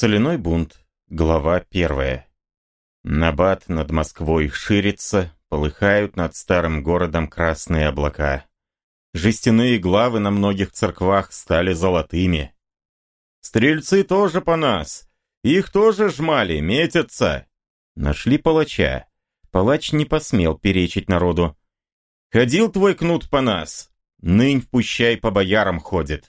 Соляной бунт. Глава первая. Набат над Москвой ширится, полыхают над старым городом красные облака. Жестяные главы на многих церквах стали золотыми. Стрельцы тоже по нас. Их тоже жмали, метятся. Нашли палача. Палач не посмел перечить народу. Ходил твой кнут по нас. Нынь пущай по боярам ходит.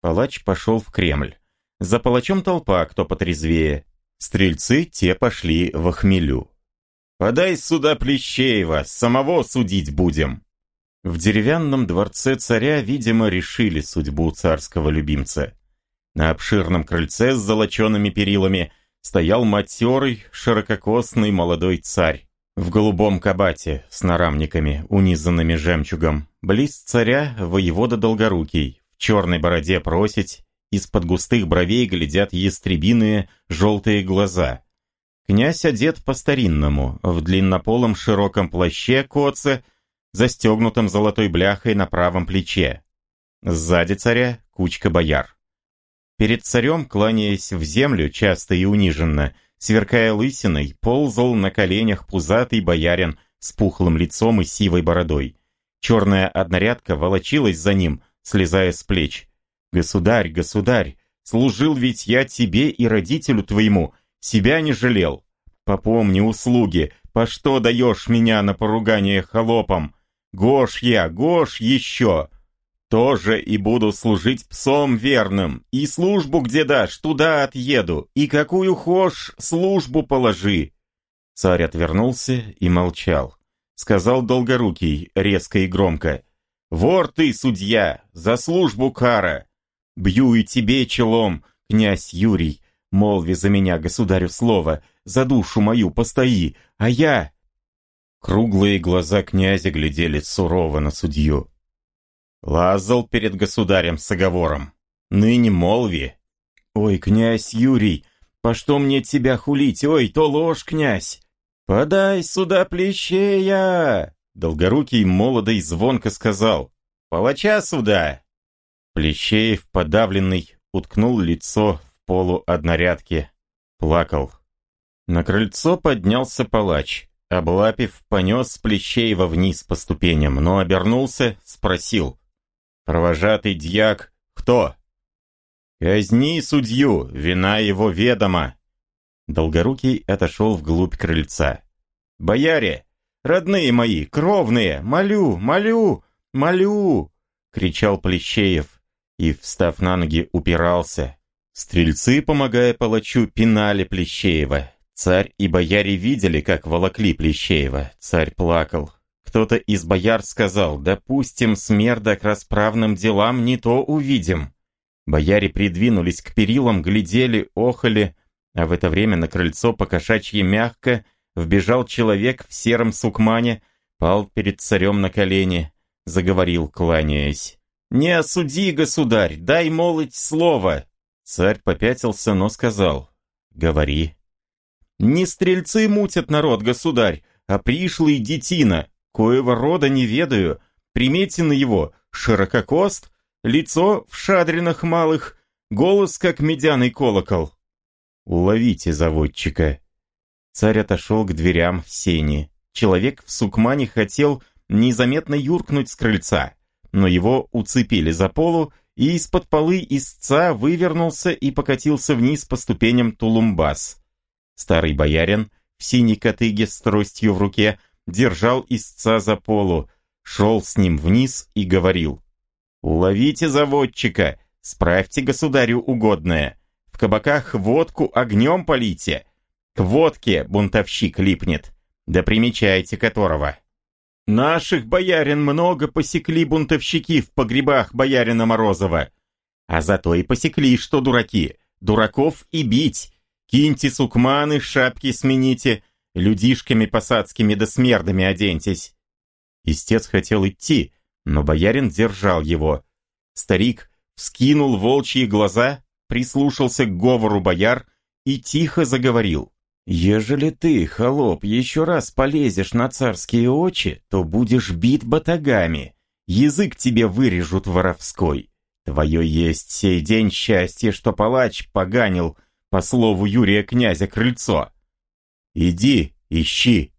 Палач пошел в Кремль. За палачом толпа, кто потрезвее. Стрельцы те пошли в охмелю. «Подай сюда Плещеева, самого судить будем!» В деревянном дворце царя, видимо, решили судьбу царского любимца. На обширном крыльце с золочеными перилами стоял матерый, ширококосный молодой царь в голубом кабате с нарамниками, унизанными жемчугом. Близ царя воевода Долгорукий, в черной бороде просить из-под густых бровей глядят ястребиные желтые глаза. Князь одет по-старинному, в длиннополом широком плаще коце, застегнутом золотой бляхой на правом плече. Сзади царя кучка бояр. Перед царем, кланяясь в землю часто и униженно, сверкая лысиной, ползал на коленях пузатый боярин с пухлым лицом и сивой бородой. Черная однорядка волочилась за ним, слезая с плеч. Государь, государь, служил ведь я тебе и родителю твоему, себя не жалел. Попомни услуги, по что даешь меня на поругание холопам? Гош я, гош еще. Тоже и буду служить псом верным, и службу где дашь, туда отъеду, и какую хошь службу положи. Царь отвернулся и молчал. Сказал Долгорукий резко и громко. «Вор ты, судья, за службу кара! Бью и тебе челом, князь Юрий, молви за меня, государю, слово, за душу мою постои, а я...» Круглые глаза князя глядели сурово на судью. Лазал перед государем с оговором. Ныне молви. «Ой, князь Юрий, по что мне тебя хулить? Ой, то ложь, князь! Подай сюда плещея!» Долгорукий молодой звонко сказал. «Палача сюда!» Плещеев, подавленный, уткнул лицо в полу однорядки. Плакал. На крыльцо поднялся палач. Облапив, понес Плещеева вниз по ступеням, но обернулся, спросил. «Провожатый дьяк, кто?» «Казни судью, вина его ведома!» Долгорукий отошел вглубь крыльца. «Бояре, родные мои, кровные, молю, молю, молю!» — кричал Плещеев и, встав на ноги, упирался. Стрельцы, помогая палачу, пинали Плещеева. Царь и бояре видели, как волокли Плещеева. Царь плакал. Кто-то из бояр сказал, допустим, смерда к расправным делам не то увидим. Бояре придвинулись к перилам, глядели, охали, а в это время на крыльцо покошачьи мягко вбежал человек в сером сукмане, пал перед царем на колени, заговорил, кланяясь. «Не осуди, государь, дай молоть слово!» Царь попятился, но сказал, «Говори». «Не стрельцы мутят народ, государь, а пришлый детина, коего рода не ведаю, приметен его, ширококост, лицо в шадринах малых, голос, как медяный колокол». «Уловите заводчика». Царь отошел к дверям сени. Человек в сукмане хотел незаметно юркнуть с крыльца но его уцепили за полу, и из-под полы истца вывернулся и покатился вниз по ступеням Тулумбас. Старый боярин в синей котыге с тростью в руке держал истца за полу, шел с ним вниз и говорил «Уловите заводчика, справьте государю угодное, в кабаках водку огнем полите, к водке бунтовщик липнет, да примечайте которого». Наших боярин много посекли бунтовщики в погребах боярина Морозова. А зато и посекли, что дураки. Дураков и бить. Киньте сукманы, шапки смените, людишками посадскими да смердами оденьтесь. Истец хотел идти, но боярин держал его. Старик вскинул волчьи глаза, прислушался к говору бояр и тихо заговорил. Ежели ты, холоп, еще раз полезешь на царские очи, то будешь бит батагами. Язык тебе вырежут воровской. Твое есть сей день счастье, что палач поганил по слову Юрия князя крыльцо. Иди, ищи.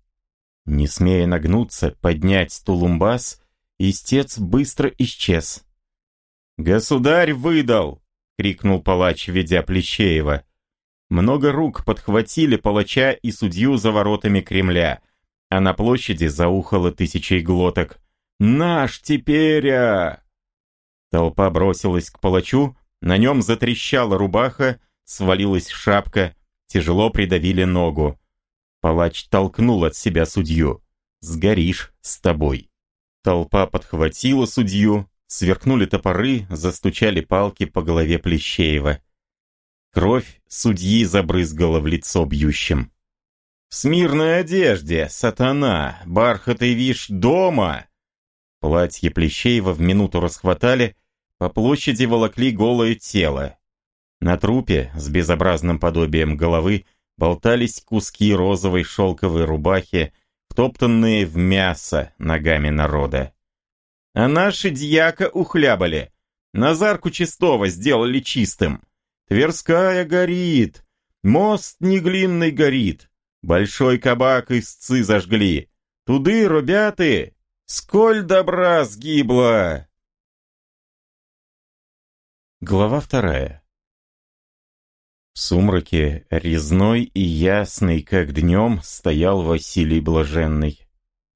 Не смея нагнуться, поднять тулумбас, истец быстро исчез. «Государь выдал!» — крикнул палач, ведя Плещеева. Много рук подхватили палача и судью за воротами Кремля, а на площади заухало тысячей глоток. «Наш теперь!» Толпа бросилась к палачу, на нем затрещала рубаха, свалилась шапка, тяжело придавили ногу. Палач толкнул от себя судью. «Сгоришь с тобой». Толпа подхватила судью, сверкнули топоры, застучали палки по голове Плещеева. Кровь судьи забрызгала в лицо бьющим. «В смирной одежде, сатана, бархатый виш дома!» Платье Плещеева в минуту расхватали, по площади волокли голое тело. На трупе с безобразным подобием головы болтались куски розовой шелковой рубахи, втоптанные в мясо ногами народа. А наши дьяка ухлябали. Назарку чистого сделали чистым. Тверская горит, мост неглинный горит. Большой кабак истцы зажгли. Туды, ребята, сколь добра сгибло. Глава вторая. В сумраке, резной и ясный, как днем, стоял Василий Блаженный.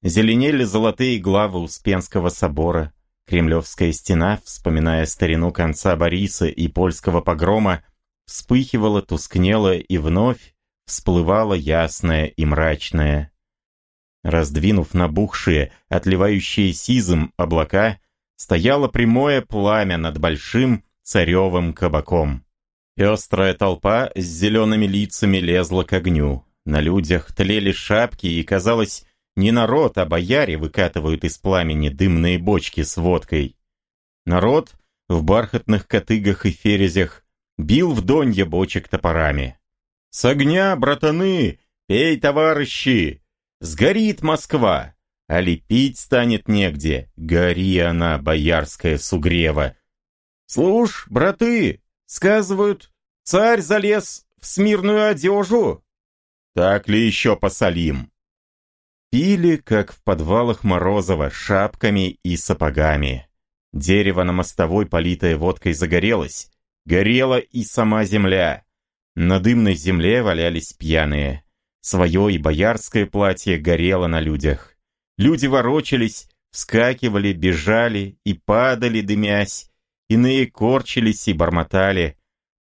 Зеленели золотые главы Успенского собора. Кремлевская стена, вспоминая старину конца Бориса и польского погрома, вспыхивала, тускнела и вновь всплывала ясная и мрачная. Раздвинув набухшие, отливающие сизым облака, стояло прямое пламя над большим царевым кабаком. Пестрая толпа с зелеными лицами лезла к огню. На людях тлели шапки, и, казалось, не народ, а бояре выкатывают из пламени дымные бочки с водкой. Народ в бархатных котыгах и ферезях бил в донья бочек топорами. «С огня, братаны! Пей, товарищи! Сгорит Москва! А лепить станет негде! Гори она, боярская сугрева! Слушь, браты, сказывают, царь залез в смирную одежу!» «Так ли еще посолим?» Пили, как в подвалах Морозова, шапками и сапогами. Дерево на мостовой, политое водкой, загорелось. Горела и сама земля. На дымной земле валялись пьяные. Свое и боярское платье горело на людях. Люди ворочались, вскакивали, бежали и падали, дымясь. Иные корчились и бормотали.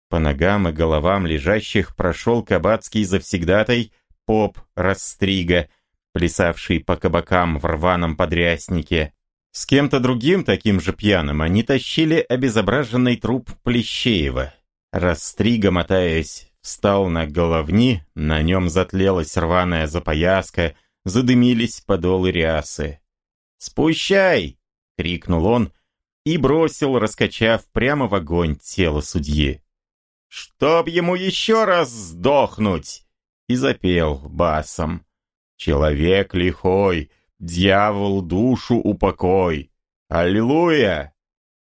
По ногам и головам лежащих прошел кабацкий завсегдатай, поп Растрига, плясавший по кабакам в рваном подряснике. С кем-то другим, таким же пьяным, они тащили обезображенный труп Плещеева. Растрига, мотаясь, встал на головни, на нем затлелась рваная запояска, задымились подолы рясы. «Спущай!» — крикнул он и бросил, раскачав прямо в огонь тело судьи. «Чтоб ему еще раз сдохнуть!» и запел басом. Человек лихой, дьявол душу упокой. Аллилуйя!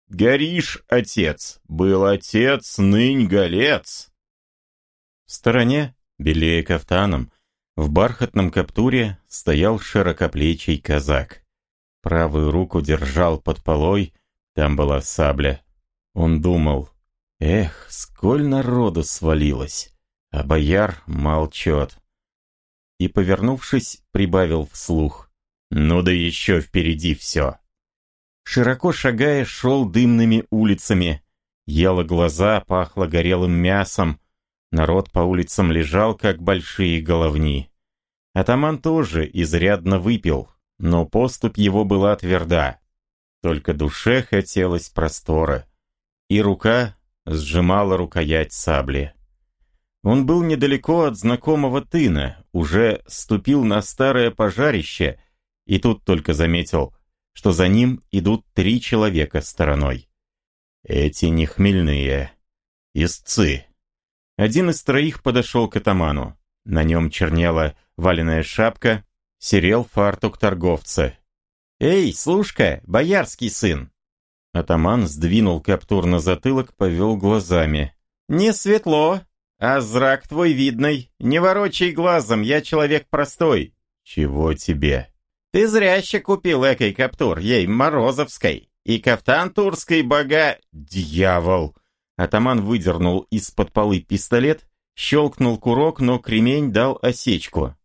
Горишь, отец, был отец, нынь голец. В стороне, белее кафтаном, в бархатном каптуре стоял широкоплечий казак. Правую руку держал под полой, там была сабля. Он думал, эх, сколь народу свалилось, а бояр молчет и, повернувшись, прибавил вслух. «Ну да еще впереди все!» Широко шагая, шел дымными улицами. Ела глаза, пахло горелым мясом. Народ по улицам лежал, как большие головни. Атаман тоже изрядно выпил, но поступь его была тверда. Только душе хотелось простора. И рука сжимала рукоять сабли. Он был недалеко от знакомого тына, уже ступил на старое пожарище, и тут только заметил, что за ним идут три человека стороной. Эти не хмельные. Истцы. Один из троих подошел к атаману. На нем чернела валеная шапка, серел фартук торговца. «Эй, слушка, боярский сын!» Атаман сдвинул каптур на затылок, повел глазами. «Не светло, а зрак твой видный. Не ворочай глазом, я человек простой». «Чего тебе?» «Ты зряще купил экой каптур, ей Морозовской. И кафтан турской бога... Дьявол!» Атаман выдернул из-под полы пистолет, щелкнул курок, но кремень дал осечку.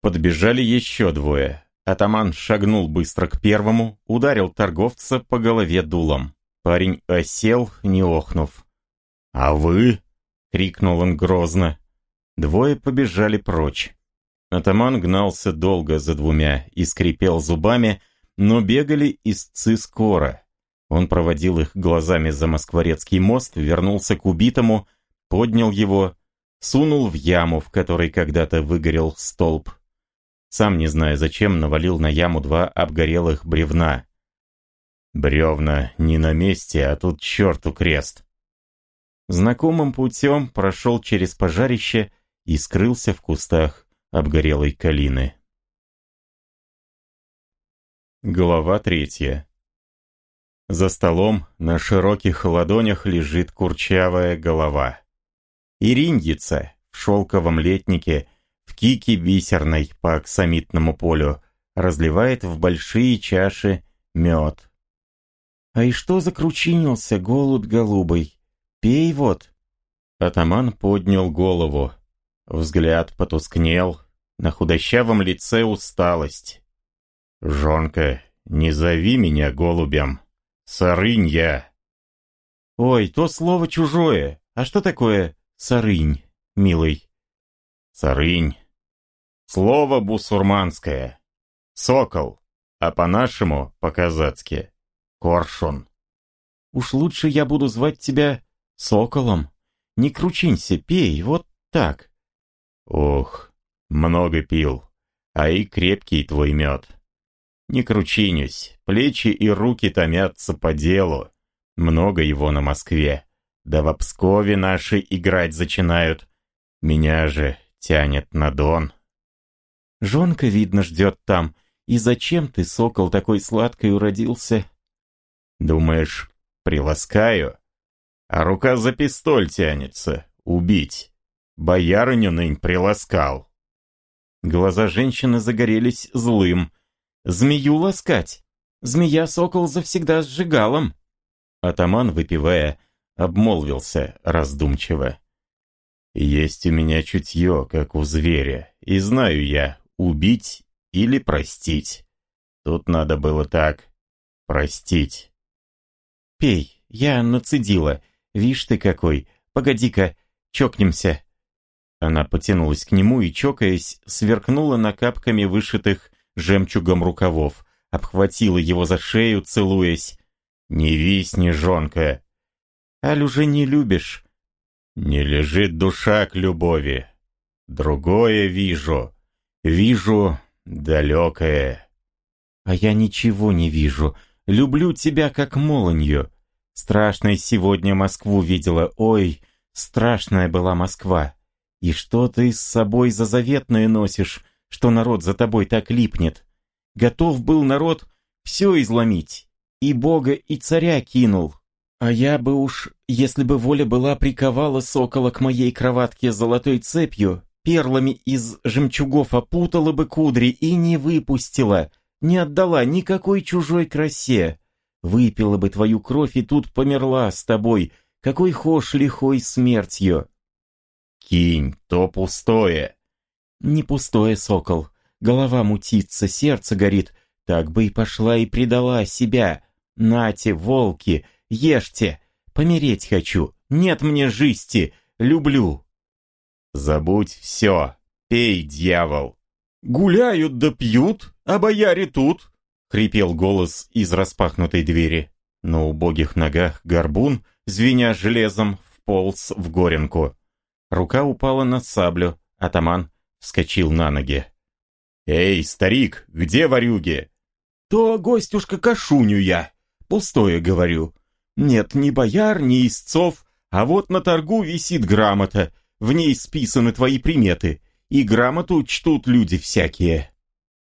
Подбежали еще двое. Атаман шагнул быстро к первому, ударил торговца по голове дулом. Парень осел, не охнув. «А вы?» — крикнул он грозно. Двое побежали прочь. Атаман гнался долго за двумя и скрипел зубами, но бегали истцы скоро. Он проводил их глазами за Москворецкий мост, вернулся к убитому, поднял его, сунул в яму, в которой когда-то выгорел столб. Сам, не зная зачем, навалил на яму два обгорелых бревна. Бревна не на месте, а тут черту крест. Знакомым путем прошел через пожарище и скрылся в кустах обгорелой калины. Глава третья. За столом на широких ладонях лежит курчавая голова. Ириндица в шелковом летнике, в кике бисерной по оксамитному полю, разливает в большие чаши мед. «А и что закручинился, голубь голубый? Пей вот!» Атаман поднял голову. Взгляд потускнел, на худощавом лице усталость. «Жонка, не зови меня голубем, сарынь я!» «Ой, то слово чужое. А что такое сарынь, милый?» «Сарынь. Слово бусурманское. Сокол, а по-нашему, по-казацки, коршун». «Уж лучше я буду звать тебя соколом. Не кручинься, пей, вот так». «Ох, много пил, а и крепкий твой мед. Не кручинюсь, плечи и руки томятся по делу. Много его на Москве. Да в Пскове наши играть зачинают. Меня же тянет на Дон. Жонка, видно, ждет там. И зачем ты, сокол, такой сладкой уродился? Думаешь, приласкаю? А рука за пистоль тянется. Убить. Боярыню нынь приласкал. Глаза женщины загорелись злым. Змею ласкать. Змея-сокол завсегда с жигалом. Атаман, выпивая, обмолвился раздумчиво. Есть у меня чутье, как у зверя, и знаю я, убить или простить. Тут надо было так, простить. Пей, я нацедила. Вишь ты какой. Погоди-ка, чокнемся. Она потянулась к нему и, чокаясь, сверкнула накапками вышитых жемчугом рукавов, обхватила его за шею, целуясь. «Не висни, жонка!» «Аль уже не любишь?» «Не лежит душа к любови. Другое вижу. Вижу далекое». «А я ничего не вижу. Люблю тебя, как молонью. Страшной сегодня Москву видела. Ой, страшная была Москва. И что ты с собой за заветное носишь, что народ за тобой так липнет? Готов был народ все изломить, и Бога, и царя кинул. А я бы уж, если бы воля была, приковала сокола к моей кроватке золотой цепью, перлами из жемчугов опутала бы кудри и не выпустила, не отдала никакой чужой красе. Выпила бы твою кровь и тут померла с тобой, какой хошь лихой смертью. Кинь, то пустое. Не пустое, сокол. Голова мутится, сердце горит. Так бы и пошла и предала себя. Нате, волки, ешьте. Помереть хочу. Нет мне жизни. Люблю. Забудь все. Пей, дьявол. Гуляют да пьют, а бояре тут. Хрипел голос из распахнутой двери. На убогих ногах горбун, звеня железом, вполз в горенку. Рука упала на саблю. Атаман вскочил на ноги. «Эй, старик, где ворюги?» «То, гостюшка, кашуню я. Пустое, говорю. Нет ни бояр, ни истцов, а вот на торгу висит грамота. В ней списаны твои приметы, и грамоту чтут люди всякие».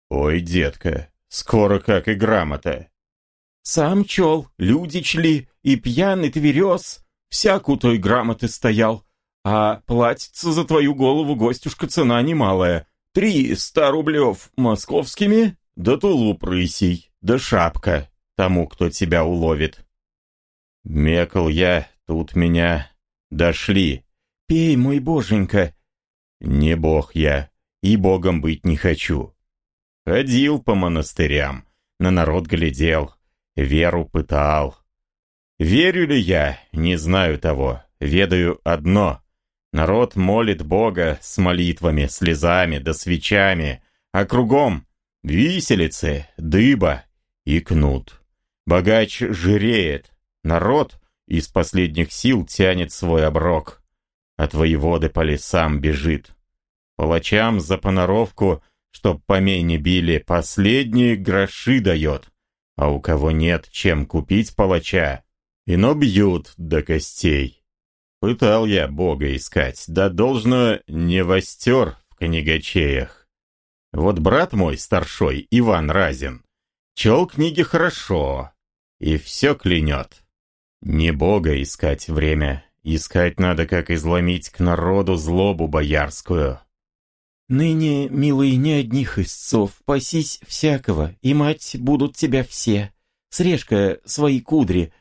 «Ой, детка, скоро как и грамота». «Сам чел, люди чли, и пьяный тверез, всяк у той грамоты стоял. А платится за твою голову, гостюшка, цена немалая. Три ста рублев московскими, да тулуп рысей, да шапка тому, кто тебя уловит. Мекал я, тут меня дошли. Пей, мой боженька. Не бог я, и богом быть не хочу. Ходил по монастырям, на народ глядел, веру пытал. Верю ли я, не знаю того, ведаю одно. Народ молит Бога с молитвами, слезами да свечами, а кругом виселицы, дыба и кнут. Богач жиреет, народ из последних сил тянет свой оброк, от воеводы по лесам бежит. Палачам за поноровку, чтоб помене били, последние гроши дает, а у кого нет чем купить палача, ино бьют до костей. Пытал я Бога искать, да должно не востер в книгачеях. Вот брат мой старшой, Иван Разин, чел книги хорошо, и все клянет. Не Бога искать время, искать надо, как изломить к народу злобу боярскую. Ныне, милый, не одних истцов, пасись всякого, и мать будут тебя все. Срежь-ка свои кудри,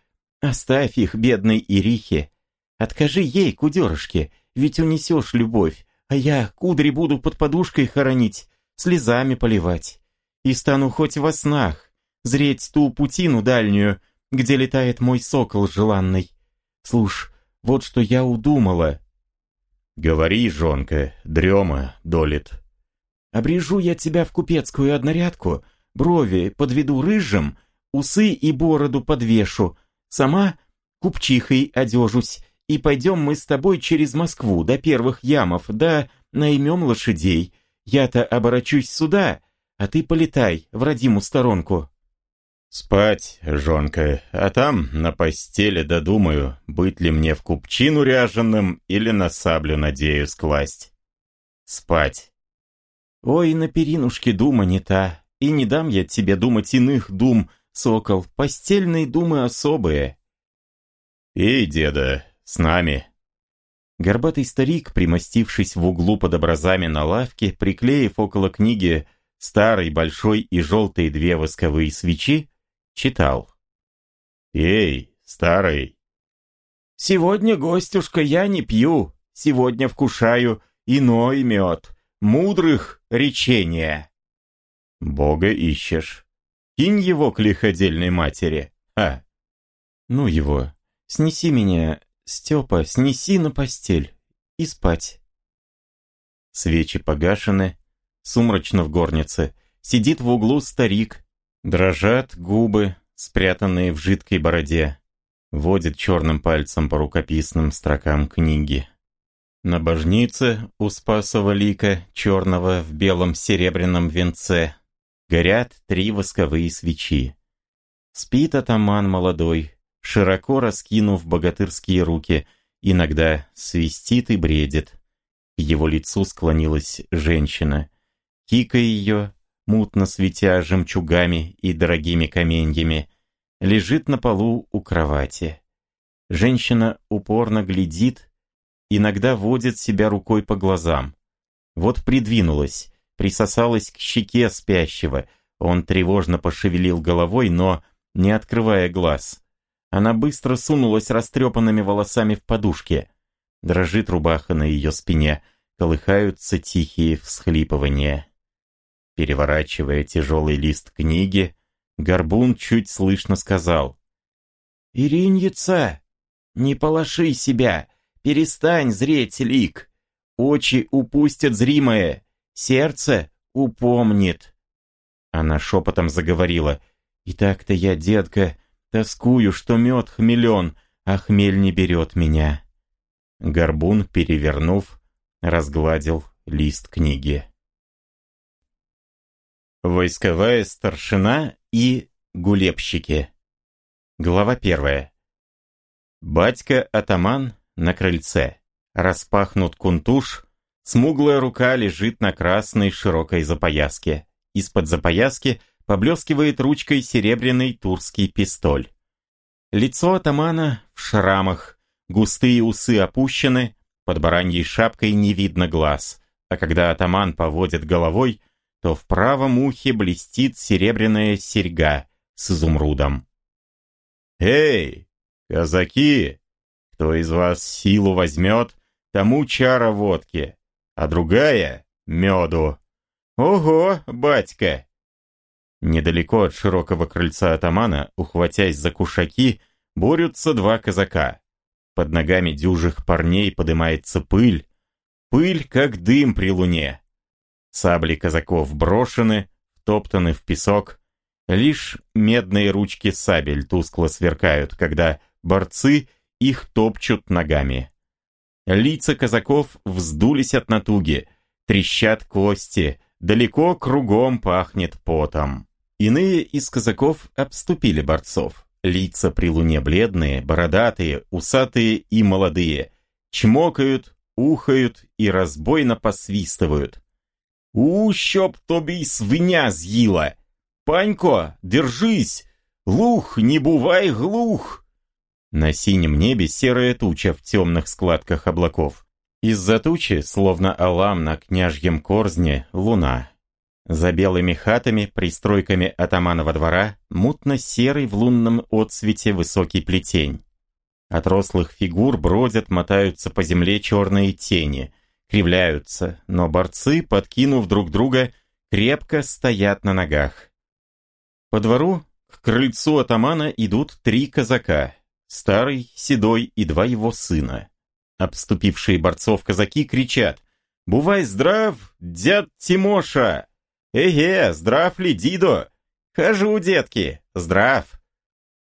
оставь их бедной Ирихе, Откажи ей, кудерышке, ведь унесешь любовь, а я кудри буду под подушкой хоронить, слезами поливать. И стану хоть во снах, зреть ту путину дальнюю, где летает мой сокол желанный. Слушь, вот что я удумала. Говори, жонка, дрема долит. Обрежу я тебя в купецкую однорядку, брови подведу рыжим, усы и бороду подвешу, сама купчихой одежусь, и пойдем мы с тобой через Москву до первых ямов, да наймем лошадей. Я-то оборачусь сюда, а ты полетай в родимую сторонку». «Спать, жонка, а там на постели додумаю, быть ли мне в купчину ряженым или на саблю надеюсь класть. Спать». «Ой, на перинушке дума не та, и не дам я тебе думать иных дум, сокол, постельные думы особые». «Эй, деда, с нами!» Горбатый старик, примостившись в углу под образами на лавке, приклеив около книги старый, большой и желтые две восковые свечи, читал. «Эй, старый!» «Сегодня, гостюшка, я не пью, сегодня вкушаю иной мед, мудрых речения». «Бога ищешь. Кинь его к лиходельной матери, а!» «Ну его, снеси меня Степа, снеси на постель и спать. Свечи погашены, сумрачно в горнице. Сидит в углу старик. Дрожат губы, спрятанные в жидкой бороде. Водит черным пальцем по рукописным строкам книги. На божнице у Спасова лика, черного в белом серебряном венце, горят три восковые свечи. Спит атаман молодой, широко раскинув богатырские руки, иногда свистит и бредит. К его лицу склонилась женщина. Кика ее, мутно светя жемчугами и дорогими каменьями, лежит на полу у кровати. Женщина упорно глядит, иногда водит себя рукой по глазам. Вот придвинулась, присосалась к щеке спящего, он тревожно пошевелил головой, но не открывая глаз. Она быстро сунулась растрепанными волосами в подушке. Дрожит рубаха на ее спине, колыхаются тихие всхлипывания. Переворачивая тяжелый лист книги, Горбун чуть слышно сказал. «Ириньица, не полоши себя, перестань зреть лик. Очи упустят зримое, сердце упомнит». Она шепотом заговорила. «И так-то я, детка, Тоскую, что мед хмелен, а хмель не берет меня. Горбун, перевернув, разгладил лист книги. Войсковая старшина и гулебщики. Глава первая. Батька-атаман на крыльце. Распахнут кунтуш, смуглая рука лежит на красной широкой запояске. Из-под запояски – поблескивает ручкой серебряный турский пистоль. Лицо атамана в шрамах, густые усы опущены, под бараньей шапкой не видно глаз, а когда атаман поводит головой, то в правом ухе блестит серебряная серьга с изумрудом. «Эй, казаки! Кто из вас силу возьмет, тому чара водки, а другая — меду. Ого, батька!» Недалеко от широкого крыльца атамана, ухватясь за кушаки, борются два казака. Под ногами дюжих парней поднимается пыль. Пыль, как дым при луне. Сабли казаков брошены, втоптаны в песок. Лишь медные ручки сабель тускло сверкают, когда борцы их топчут ногами. Лица казаков вздулись от натуги, трещат кости, далеко кругом пахнет потом. Иные из казаков обступили борцов. Лица при луне бледные, бородатые, усатые и молодые. Чмокают, ухают и разбойно посвистывают. «У, щоб тобі свиня з'їла! Панько, держись! Лух, не бувай глух!» На синем небе серая туча в темных складках облаков. Из-за тучи, словно алам на княжьем корзне, луна. За белыми хатами, пристройками атаманова двора, мутно-серый в лунном отсвете высокий плетень. От рослых фигур бродят, мотаются по земле черные тени, кривляются, но борцы, подкинув друг друга, крепко стоят на ногах. По двору к крыльцу атамана идут три казака, старый, седой и два его сына. Обступившие борцов казаки кричат «Бувай здрав, дед Тимоша!» «Эге, здрав ли, Дидо? Хожу, детки, здрав.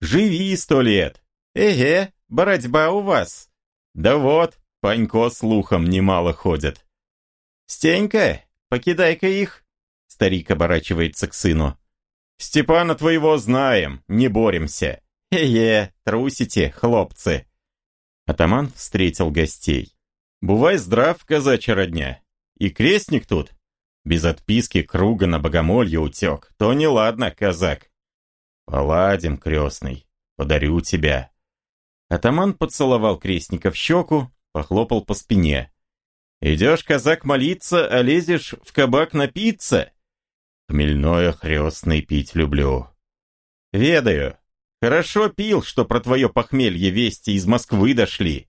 Живи сто лет. Эге, боротьба у вас. Да вот, Панько слухом немало ходит. Стенька, покидай-ка их». Старик оборачивается к сыну. «Степана твоего знаем, не боремся. Эге, трусите, хлопцы». Атаман встретил гостей. «Бувай здрав, казачья родня. И крестник тут, без отписки круга на богомолье утек, то неладно, казак. Поладим, крестный, подарю тебя. Атаман поцеловал крестника в щеку, похлопал по спине. Идешь, казак, молиться, а лезешь в кабак напиться? Хмельное хрестный пить люблю. Ведаю. Хорошо пил, что про твое похмелье вести из Москвы дошли.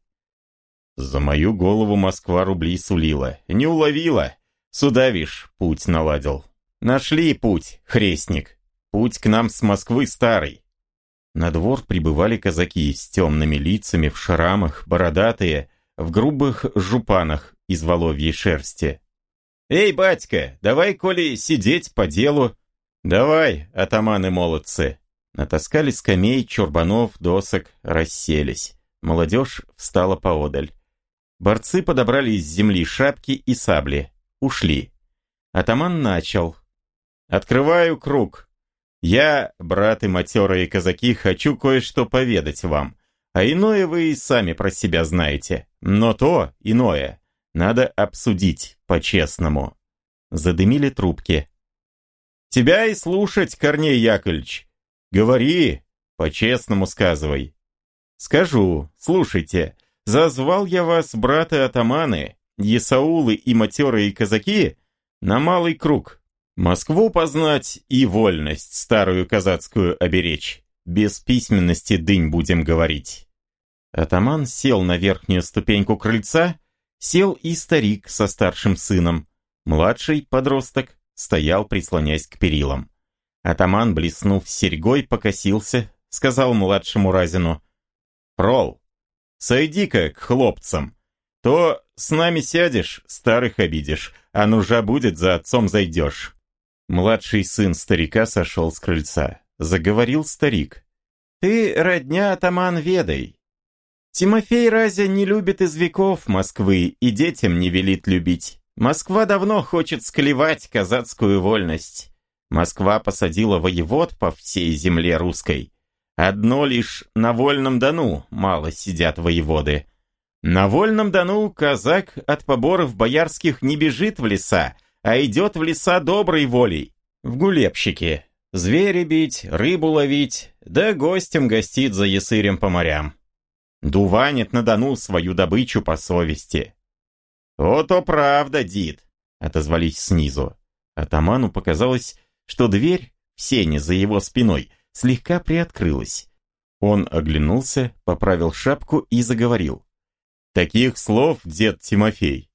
За мою голову Москва рубли сулила. Не уловила. Сюда, вишь, путь наладил. Нашли путь, хрестник. Путь к нам с Москвы старый. На двор прибывали казаки с темными лицами, в шрамах, бородатые, в грубых жупанах из воловьей шерсти. «Эй, батька, давай, коли, сидеть по делу!» «Давай, атаманы-молодцы!» Натаскали скамей, чурбанов, досок, расселись. Молодежь встала поодаль. Борцы подобрали из земли шапки и сабли ушли. Атаман начал. «Открываю круг. Я, браты матерые казаки, хочу кое-что поведать вам. А иное вы и сами про себя знаете. Но то, иное, надо обсудить по-честному». Задымили трубки. «Тебя и слушать, Корней Яковлевич. Говори, по-честному сказывай». «Скажу, слушайте, зазвал я вас, браты-атаманы, Есаулы и матерые казаки на малый круг. Москву познать и вольность старую казацкую оберечь. Без письменности дынь будем говорить. Атаман сел на верхнюю ступеньку крыльца, сел и старик со старшим сыном. Младший, подросток, стоял, прислонясь к перилам. Атаман, блеснув серьгой, покосился, сказал младшему Разину. «Прол, сойди-ка к хлопцам, то с нами сядешь, старых обидишь, а нужа будет, за отцом зайдешь». Младший сын старика сошел с крыльца. Заговорил старик. «Ты, родня, атаман, ведай. Тимофей Разя не любит из веков Москвы и детям не велит любить. Москва давно хочет склевать казацкую вольность. Москва посадила воевод по всей земле русской. Одно лишь на вольном Дону мало сидят воеводы. На вольном Дону казак от поборов боярских не бежит в леса, а идет в леса доброй волей, в гулебщике. Звери бить, рыбу ловить, да гостем гостит за ясырем по морям. Дуванит на Дону свою добычу по совести. «О, то правда, Дид!» — отозвались снизу. Атаману показалось, что дверь в сене за его спиной слегка приоткрылась. Он оглянулся, поправил шапку и заговорил. «Таких слов, дед Тимофей,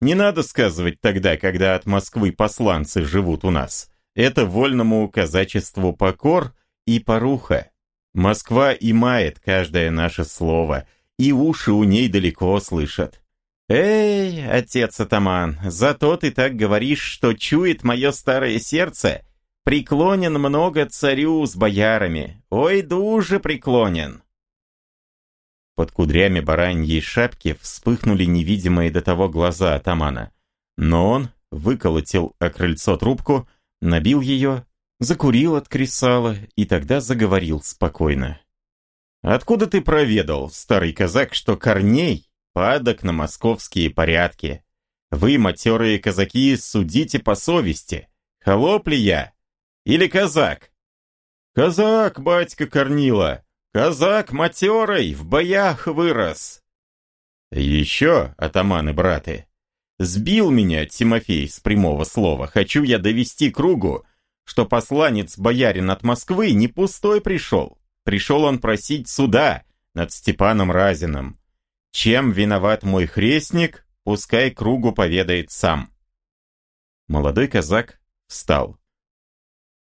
не надо сказывать тогда, когда от Москвы посланцы живут у нас. Это вольному казачеству покор и поруха. Москва и мает каждое наше слово, и уши у ней далеко слышат. Эй, отец атаман, зато ты так говоришь, что чует мое старое сердце, преклонен много царю с боярами. Ой, дуже преклонен. Под кудрями бараньей шапки вспыхнули невидимые до того глаза атамана. Но он выколотил о крыльцо трубку, набил ее, закурил от кресала и тогда заговорил спокойно. «Откуда ты проведал, старый казак, что Корней падок на московские порядки? Вы, матерые казаки, судите по совести. Холоп ли я? Или казак?» «Казак, батька Корнила! Казак матерый, в боях вырос!» «Еще, атаманы-браты, сбил меня Тимофей с прямого слова. Хочу я довести кругу, что посланец боярин от Москвы не пустой пришел. Пришел он просить суда над Степаном Разиным. Чем виноват мой хрестник, пускай кругу поведает сам. Молодой казак встал.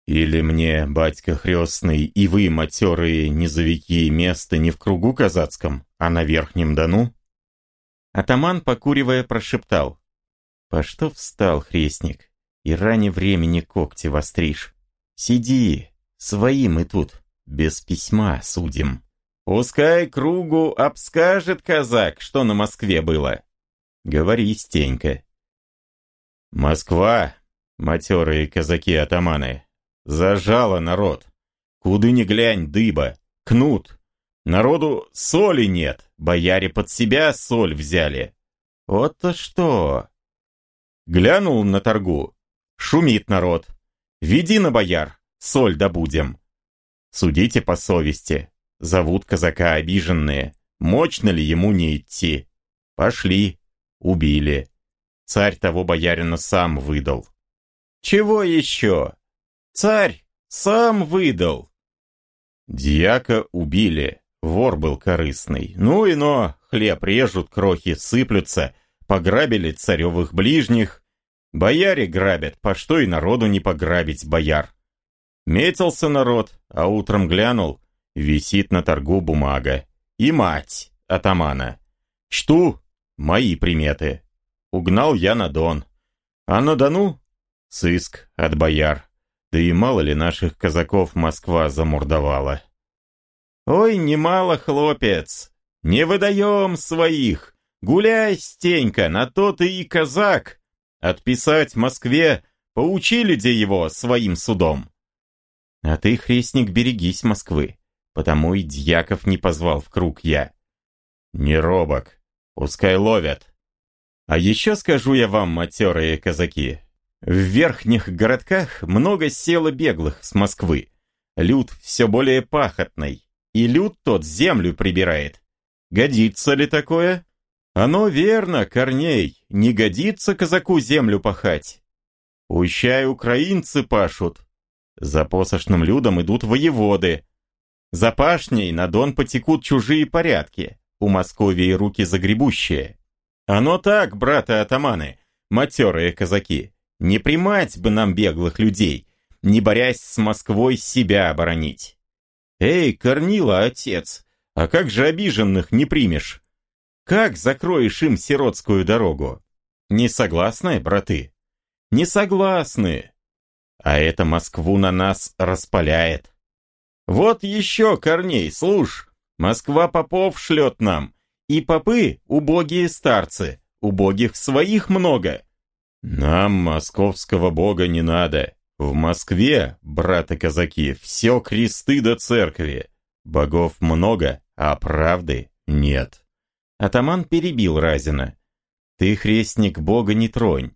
Или мне, батька хрестный, и вы, матерые низовики, место не в кругу казацком, а на Верхнем Дону? Атаман, покуривая, прошептал. По что встал хрестник? И ранее времени когти востришь. Сиди, своим и тут, без письма судим. Пускай кругу обскажет казак, что на Москве было. Говори, Стенька. Москва, матерые казаки-атаманы, зажала народ. Куды ни глянь, дыба, кнут. Народу соли нет, бояре под себя соль взяли. Вот-то что. Глянул на торгу, Шумит народ. Веди на бояр, соль добудем. Судите по совести. Зовут казака обиженные. Мощно ли ему не идти? Пошли. Убили. Царь того боярина сам выдал. Чего еще? Царь сам выдал. Дьяка убили. Вор был корыстный. Ну и но, хлеб режут, крохи сыплются. Пограбили царевых ближних, Бояре грабят, по что и народу не пограбить бояр. Метился народ, а утром глянул, висит на торгу бумага. И мать атамана. Чту, мои приметы. Угнал я на Дон. А на Дону сыск от бояр. Да и мало ли наших казаков Москва замурдовала. Ой, немало, хлопец, не выдаем своих. Гуляй, Стенька, на то ты и казак. Отписать Москве, поучи людей его своим судом. А ты, хрестник, берегись Москвы, потому и дьяков не позвал в круг я. Не робок, пускай ловят. А еще скажу я вам, матерые казаки, в верхних городках много села беглых с Москвы. Люд все более пахотный, и люд тот землю прибирает. Годится ли такое? Оно верно, Корней, не годится казаку землю пахать. Пущай украинцы пашут. За посошным людом идут воеводы. За пашней на дон потекут чужие порядки, у Московии руки загребущие. Оно так, браты-атаманы, матерые казаки, не примать бы нам беглых людей, не борясь с Москвой себя оборонить. Эй, Корнила, отец, а как же обиженных не примешь? Как закроешь им сиротскую дорогу? Не согласны, браты? Не согласны. А это Москву на нас распаляет. Вот еще, Корней, слушь, Москва попов шлет нам, и попы — убогие старцы, убогих своих много. Нам московского бога не надо. В Москве, браты-казаки, все кресты до церкви. Богов много, а правды нет. Атаман перебил Разина. «Ты, хрестник, Бога не тронь.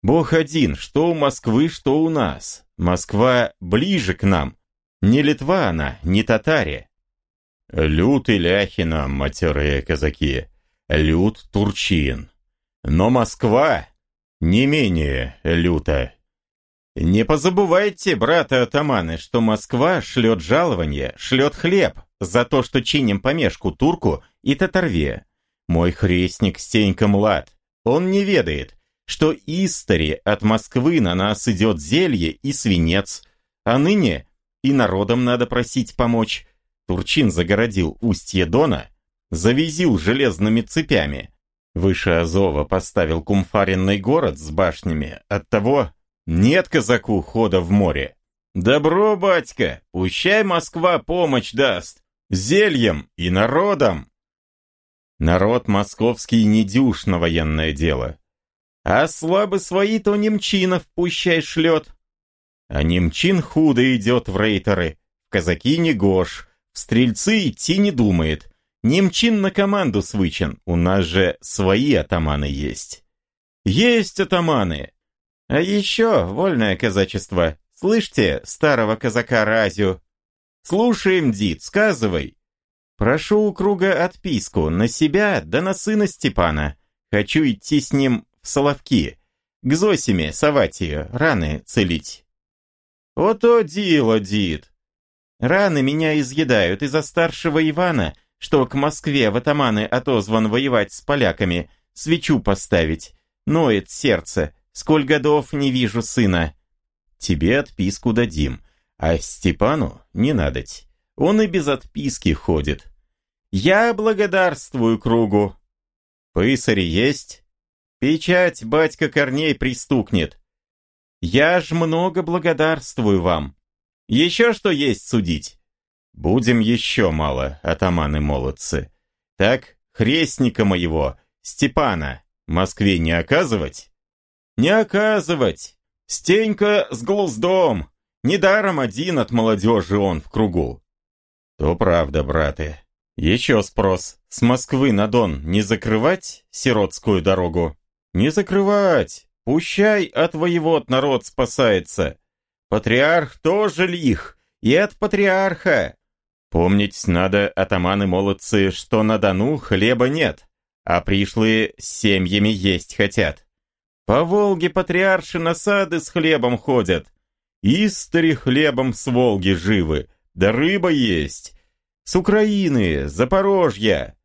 Бог один, что у Москвы, что у нас. Москва ближе к нам. Не Литва она, не татаре». «Люд и ляхина, матерые казаки. Люд турчин. Но Москва не менее люта. Не позабывайте, брата-атаманы, что Москва шлет жалование, шлет хлеб за то, что чиним помешку турку и татарве. Мой хрестник Стенька млад. Он не ведает, что истори от Москвы на нас идет зелье и свинец, а ныне и народам надо просить помочь. Турчин загородил устье Дона, завизил железными цепями. Выше Азова поставил кумфаренный город с башнями, оттого нет казаку хода в море. Добро, батька, пущай Москва помощь даст. Зельем и народом. Народ московский не дюш на военное дело. А слабы свои, то немчинов пущай шлет. А немчин худо идет в рейтеры. Казаки не гош, в стрельцы идти не думает. Немчин на команду свычен, у нас же свои атаманы есть. Есть атаманы, а еще вольное казачество. Слышите старого казака Разю? Слушаем, дид, сказывай. Прошу у круга отписку на себя да на сына Степана. Хочу идти с ним в Соловки. К Зосиме, Саватию, раны целить. Ото дило, дид. Раны меня изъедают из-за старшего Ивана, что к Москве в атаманы отозван воевать с поляками, свечу поставить. Ноет сердце, Сколь годов не вижу сына. Тебе отписку дадим, а Степану не надоть. Он и без отписки ходит. Я благодарствую кругу. Пысари есть? Печать батька Корней пристукнет. Я ж много благодарствую вам. Еще что есть судить? Будем еще мало, атаманы-молодцы. Так, хрестника моего, Степана, Москве не оказывать? Не оказывать! Стенька с глуздом! Недаром один от молодежи он в кругу. То правда, браты. Еще спрос. С Москвы на Дон не закрывать сиротскую дорогу? Не закрывать! Пущай от воевод народ спасается. Патриарх тоже лих, и от патриарха. Помнить надо, атаманы-молодцы, что на Дону хлеба нет, а пришлые с семьями есть хотят. По Волге патриарши насады с хлебом ходят. Истори хлебом с Волги живы, да рыба есть. С Украины, Запорожья.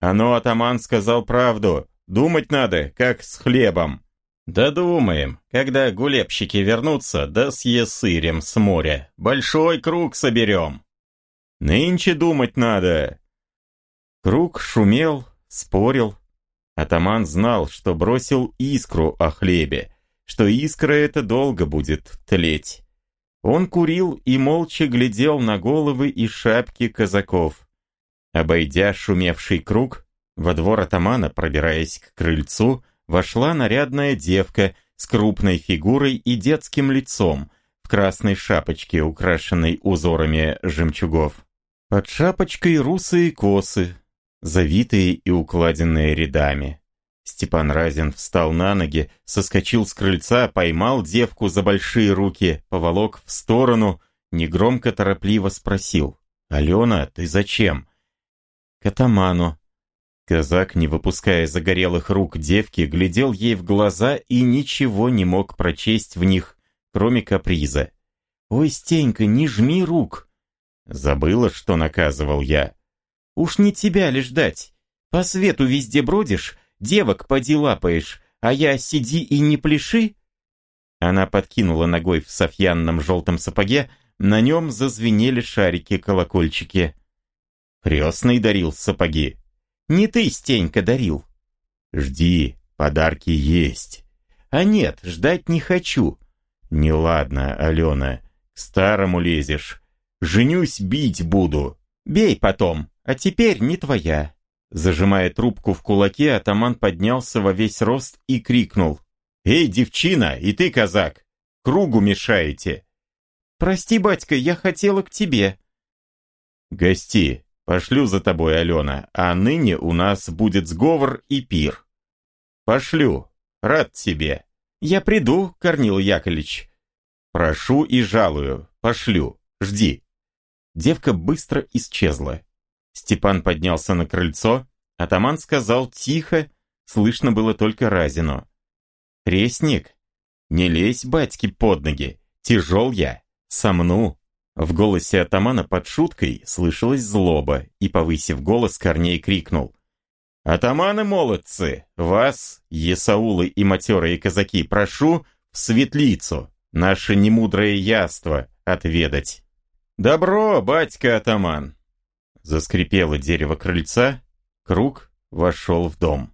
Оно атаман сказал правду, думать надо, как с хлебом. Да думаем, когда гулепщики вернутся, да с есырем с моря, большой круг соберем. Нынче думать надо. Круг шумел, спорил, Атаман знал, что бросил искру о хлебе, что искра эта долго будет тлеть. Он курил и молча глядел на головы и шапки казаков. Обойдя шумевший круг, во двор атамана, пробираясь к крыльцу, вошла нарядная девка с крупной фигурой и детским лицом, в красной шапочке, украшенной узорами жемчугов. Под шапочкой русые косы, завитые и укладенные рядами. Степан Разин встал на ноги, соскочил с крыльца, поймал девку за большие руки, поволок в сторону, негромко торопливо спросил. «Алена, ты зачем?» «К атаману». Казак, не выпуская загорелых рук девки, глядел ей в глаза и ничего не мог прочесть в них, кроме каприза. «Ой, Стенька, не жми рук!» «Забыла, что наказывал я?» Уж не тебя ли ждать? По свету везде бродишь, девок поди лапаешь, а я сиди и не пляши?» Она подкинула ногой в софьянном желтом сапоге, на нем зазвенели шарики-колокольчики. Крестный дарил сапоги. «Не ты, Стенька, дарил». «Жди, подарки есть». «А нет, ждать не хочу». «Неладно, Алена, к старому лезешь. Женюсь, бить буду. Бей потом». А теперь не твоя. Зажимая трубку в кулаке, атаман поднялся во весь рост и крикнул. «Эй, девчина, и ты, казак, кругу мешаете!» «Прости, батька, я хотела к тебе». «Гости, пошлю за тобой, Алена, а ныне у нас будет сговор и пир». «Пошлю, рад тебе». «Я приду, Корнил Яковлевич». «Прошу и жалую, пошлю, жди». Девка быстро исчезла. Степан поднялся на крыльцо, атаман сказал тихо, слышно было только Разину. «Крестник, не лезь батьки под ноги, тяжел я, сомну». В голосе атамана под шуткой слышалась злоба, и, повысив голос, Корней крикнул. «Атаманы-молодцы, вас, есаулы и матерые казаки, прошу в светлицу, наше немудрое яство отведать». «Добро, батька-атаман!» Заскрипело дерево крыльца, круг вошел в дом.